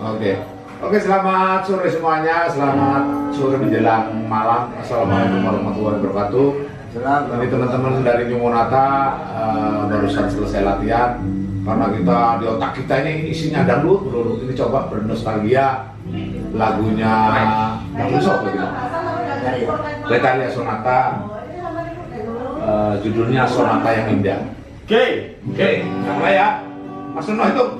Oke. Oke, selamat sore semuanya. Selamat sore menjelang malam. Assalamualaikum warahmatullahi wabarakatuh. Selamat. Ini teman-teman dari New Monata eh, barusan selesai latihan karena kita di otak kita ini isinya dangdut, dulu ini coba bernostalgia lagunya dangdut sok gitu. Letaria Sonata eh, judulnya Sonata yang Indah. Oke. Oke, mulai ya. Mas Nuno itu.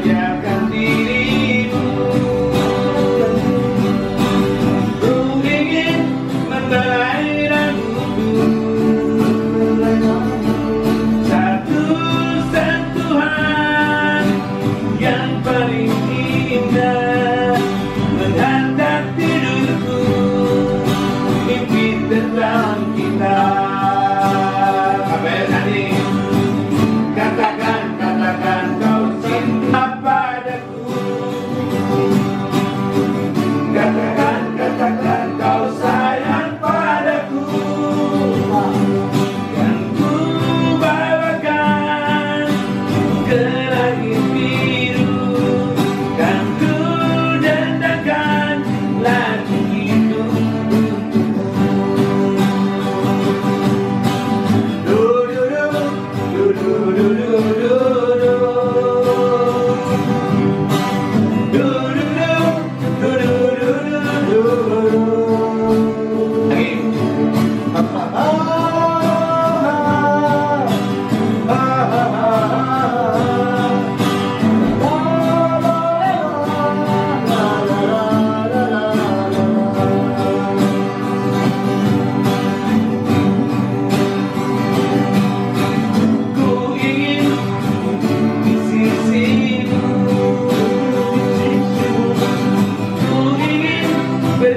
yeah.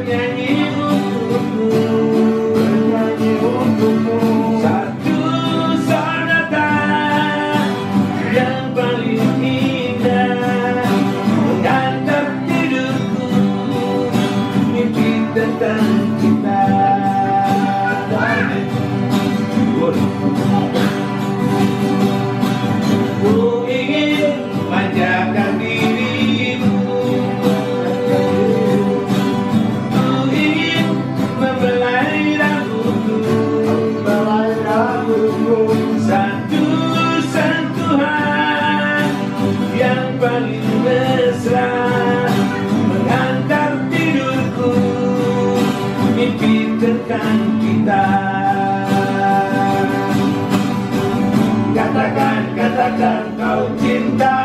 Yeah. Kita. Katakan, katakan kau cinta